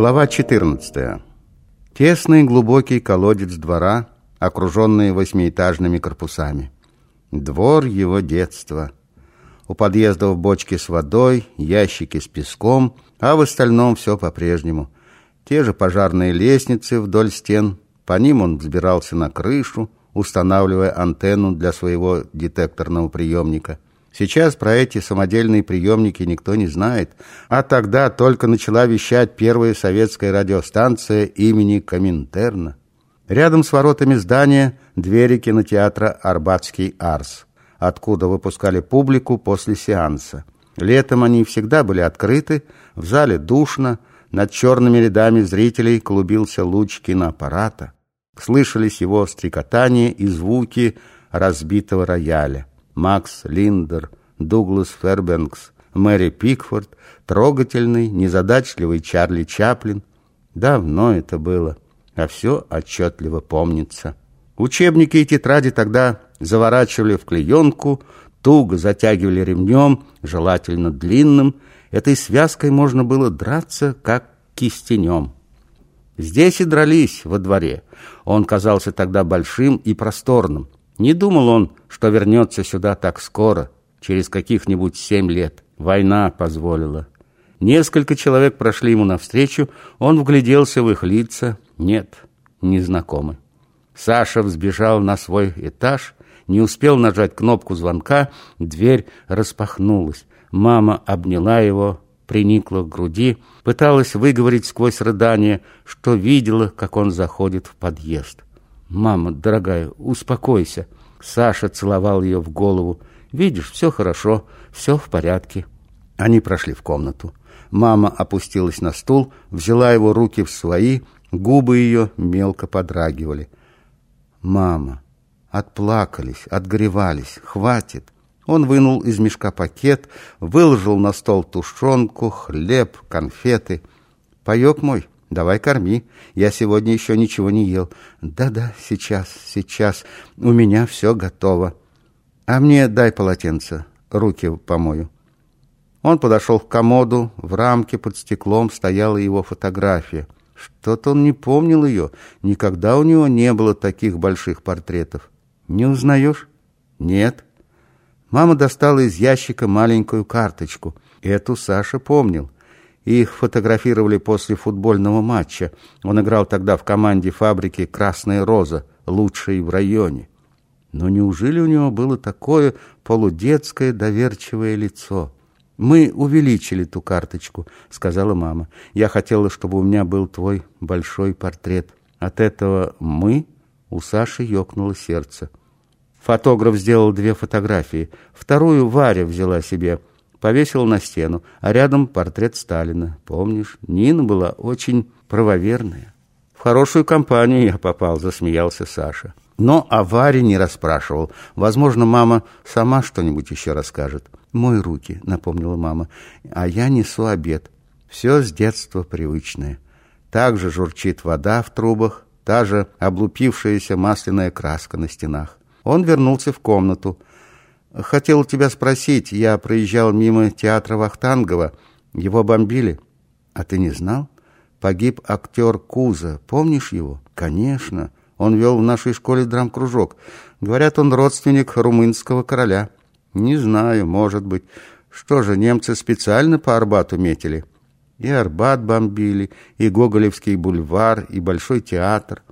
Глава 14. Тесный глубокий колодец двора, окруженный восьмиэтажными корпусами. Двор его детства. У подъездов бочки с водой, ящики с песком, а в остальном все по-прежнему. Те же пожарные лестницы вдоль стен. По ним он взбирался на крышу, устанавливая антенну для своего детекторного приемника – Сейчас про эти самодельные приемники никто не знает, а тогда только начала вещать первая советская радиостанция имени Коминтерна. Рядом с воротами здания двери кинотеатра «Арбатский Арс», откуда выпускали публику после сеанса. Летом они всегда были открыты, в зале душно, над черными рядами зрителей клубился луч киноаппарата. Слышались его стрекотание и звуки разбитого рояля. Макс Линдер, Дуглас Фербенкс, Мэри Пикфорд, трогательный, незадачливый Чарли Чаплин. Давно это было, а все отчетливо помнится. Учебники и тетради тогда заворачивали в клеенку, туго затягивали ремнем, желательно длинным. Этой связкой можно было драться, как кистенем. Здесь и дрались во дворе. Он казался тогда большим и просторным. Не думал он, что вернется сюда так скоро, через каких-нибудь семь лет. Война позволила. Несколько человек прошли ему навстречу, он вгляделся в их лица. Нет, незнакомы. Саша взбежал на свой этаж, не успел нажать кнопку звонка, дверь распахнулась. Мама обняла его, приникла к груди, пыталась выговорить сквозь рыдание, что видела, как он заходит в подъезд. «Мама, дорогая, успокойся». Саша целовал ее в голову. «Видишь, все хорошо, все в порядке». Они прошли в комнату. Мама опустилась на стул, взяла его руки в свои, губы ее мелко подрагивали. «Мама, отплакались, отгревались, хватит». Он вынул из мешка пакет, выложил на стол тушенку, хлеб, конфеты. «Паек мой, Давай корми. Я сегодня еще ничего не ел. Да-да, сейчас, сейчас. У меня все готово. А мне дай полотенце. Руки помою. Он подошел к комоду. В рамке под стеклом стояла его фотография. Что-то он не помнил ее. Никогда у него не было таких больших портретов. Не узнаешь? Нет. Мама достала из ящика маленькую карточку. Эту Саша помнил. Их фотографировали после футбольного матча. Он играл тогда в команде фабрики «Красная роза», лучшей в районе. Но неужели у него было такое полудетское доверчивое лицо? «Мы увеличили ту карточку», — сказала мама. «Я хотела, чтобы у меня был твой большой портрет. От этого «мы» у Саши ёкнуло сердце. Фотограф сделал две фотографии. Вторую Варя взяла себе — повесил на стену, а рядом портрет Сталина. Помнишь, Нина была очень правоверная. В хорошую компанию я попал, засмеялся Саша. Но о Варе не расспрашивал. Возможно, мама сама что-нибудь еще расскажет. «Мой руки», — напомнила мама, — «а я несу обед». Все с детства привычное. Так же журчит вода в трубах, та же облупившаяся масляная краска на стенах. Он вернулся в комнату. Хотел тебя спросить, я проезжал мимо театра Вахтангова. Его бомбили. А ты не знал? Погиб актер Куза. Помнишь его? Конечно. Он вел в нашей школе драм-кружок. Говорят, он родственник румынского короля. Не знаю, может быть. Что же, немцы специально по Арбату метили? И Арбат бомбили, и Гоголевский бульвар, и Большой театр.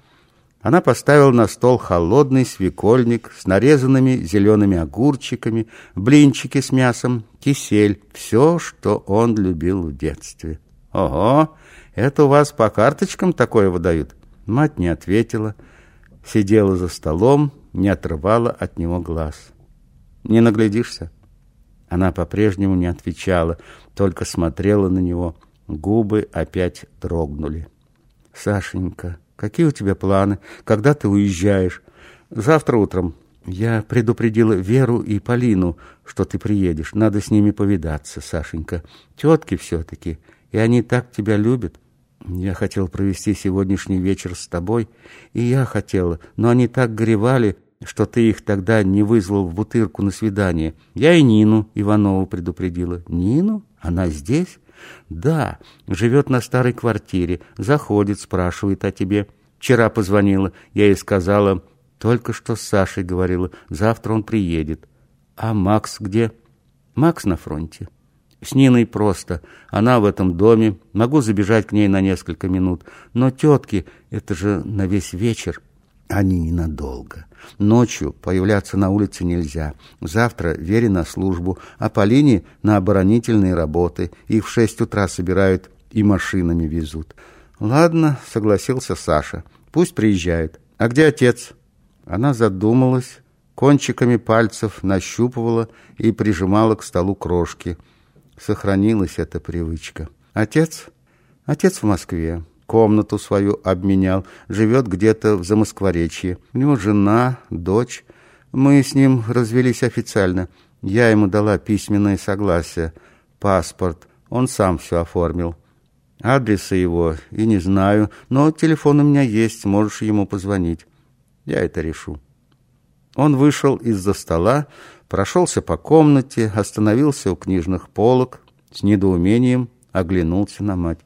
Она поставила на стол холодный свекольник с нарезанными зелеными огурчиками, блинчики с мясом, кисель, все, что он любил в детстве. «Ого, это у вас по карточкам такое выдают?» Мать не ответила, сидела за столом, не отрывала от него глаз. «Не наглядишься?» Она по-прежнему не отвечала, только смотрела на него. Губы опять дрогнули. «Сашенька!» Какие у тебя планы? Когда ты уезжаешь? Завтра утром. Я предупредила Веру и Полину, что ты приедешь. Надо с ними повидаться, Сашенька. Тетки все-таки. И они так тебя любят. Я хотел провести сегодняшний вечер с тобой. И я хотела. Но они так горевали, что ты их тогда не вызвал в бутырку на свидание. Я и Нину Иванову предупредила. Нину? Она здесь? Да, живет на старой квартире. Заходит, спрашивает о тебе. Вчера позвонила. Я ей сказала, только что с Сашей говорила, завтра он приедет. А Макс где? Макс на фронте. С Ниной просто. Она в этом доме. Могу забежать к ней на несколько минут. Но тетки, это же на весь вечер. Они ненадолго. Ночью появляться на улице нельзя. Завтра Вере на службу, а Полине на оборонительные работы. Их в шесть утра собирают и машинами везут. Ладно, согласился Саша. Пусть приезжает. А где отец? Она задумалась, кончиками пальцев нащупывала и прижимала к столу крошки. Сохранилась эта привычка. Отец? Отец в Москве. Комнату свою обменял. Живет где-то в Замоскворечье. У него жена, дочь. Мы с ним развелись официально. Я ему дала письменное согласие. Паспорт. Он сам все оформил. Адреса его и не знаю, но телефон у меня есть, можешь ему позвонить. Я это решу. Он вышел из-за стола, прошелся по комнате, остановился у книжных полок, с недоумением оглянулся на мать.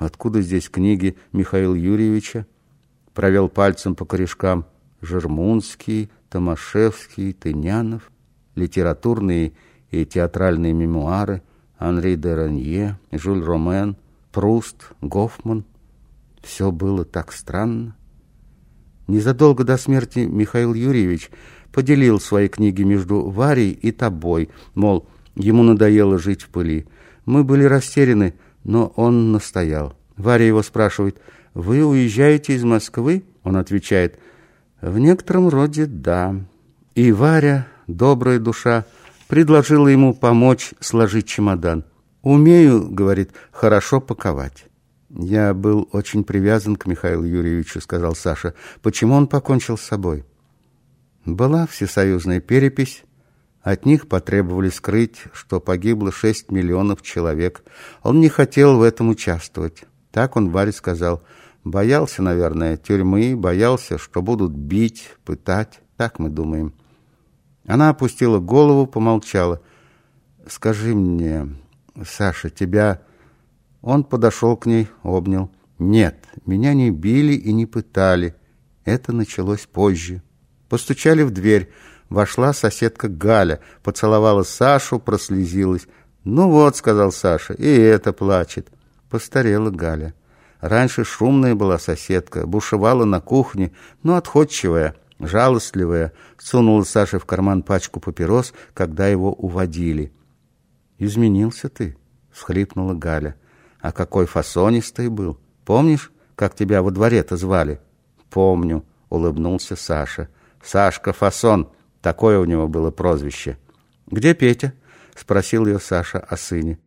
Откуда здесь книги Михаила Юрьевича? Провел пальцем по корешкам. Жермунский, Томашевский, Тынянов, литературные и театральные мемуары, Анри де Ранье, Жюль Ромен, Пруст, Гофман. Все было так странно. Незадолго до смерти Михаил Юрьевич поделил свои книги между Варей и тобой, мол, ему надоело жить в пыли. Мы были растеряны, но он настоял. Варя его спрашивает, «Вы уезжаете из Москвы?» Он отвечает, «В некотором роде да». И Варя, добрая душа, предложила ему помочь сложить чемодан. «Умею, — говорит, — хорошо паковать». «Я был очень привязан к Михаилу Юрьевичу», — сказал Саша. «Почему он покончил с собой?» Была всесоюзная перепись. От них потребовали скрыть, что погибло 6 миллионов человек. Он не хотел в этом участвовать. Так он Варе сказал. Боялся, наверное, тюрьмы, боялся, что будут бить, пытать. Так мы думаем. Она опустила голову, помолчала. «Скажи мне, Саша, тебя...» Он подошел к ней, обнял. «Нет, меня не били и не пытали. Это началось позже». Постучали в дверь. Вошла соседка Галя, поцеловала Сашу, прослезилась. «Ну вот», — сказал Саша, — «и это плачет». Постарела Галя. Раньше шумная была соседка, бушевала на кухне, но отходчивая, жалостливая, сунула Саше в карман пачку папирос, когда его уводили. «Изменился ты», — схлипнула Галя. «А какой фасонистый был! Помнишь, как тебя во дворе-то звали?» «Помню», — улыбнулся Саша. «Сашка Фасон», такое у него было прозвище. «Где Петя?» — спросил ее Саша о сыне.